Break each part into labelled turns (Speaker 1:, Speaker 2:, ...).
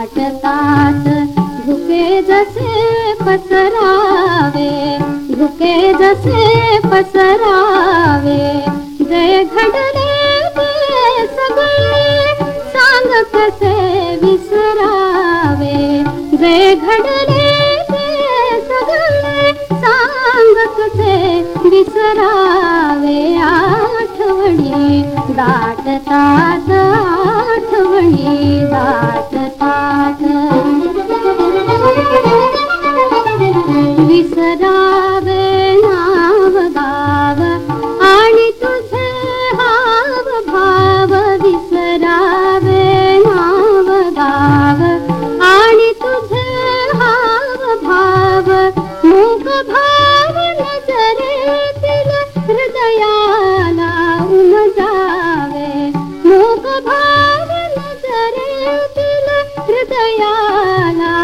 Speaker 1: दाटतात झुके जसे पसरावे झुके जसे पसरावे. जय घडले सगळे सांग कसे विसरावे. जय घडले सगळे सांग कसे विसरावे. आठवणी दाटतात विसरावे नाव गाव आणि तुझे हाव भाव विसरावे नाव गाव आणि तुझे हाव भाव मूक भाव नजरेतील हृदयाला उमजावे मूक भाव नजरेतील हृदयाला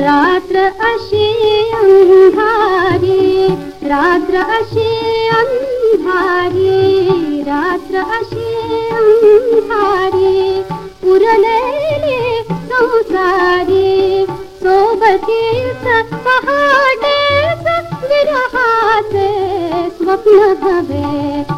Speaker 1: रात्र अशी अंधारी रात्र अशी अंधारी रात्र अशी अंधारी उरलेली संसारी सोबतीच पहाटेच विरहाचे स्वप्न हवे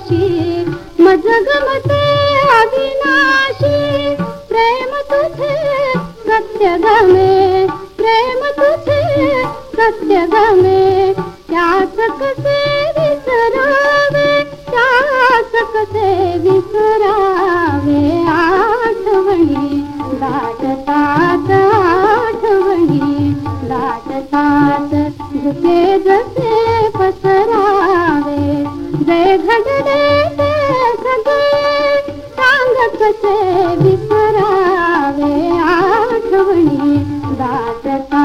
Speaker 1: अशी मजगमते अविनाशी। प्रेम तुझे सत्य गमे प्रेम तुझे सत्य गमे त्याच कसे विसरावे त्याच कसे विसरावे। आठवणी दाटतात आठवणी दाटतात झुके जसे आठवणी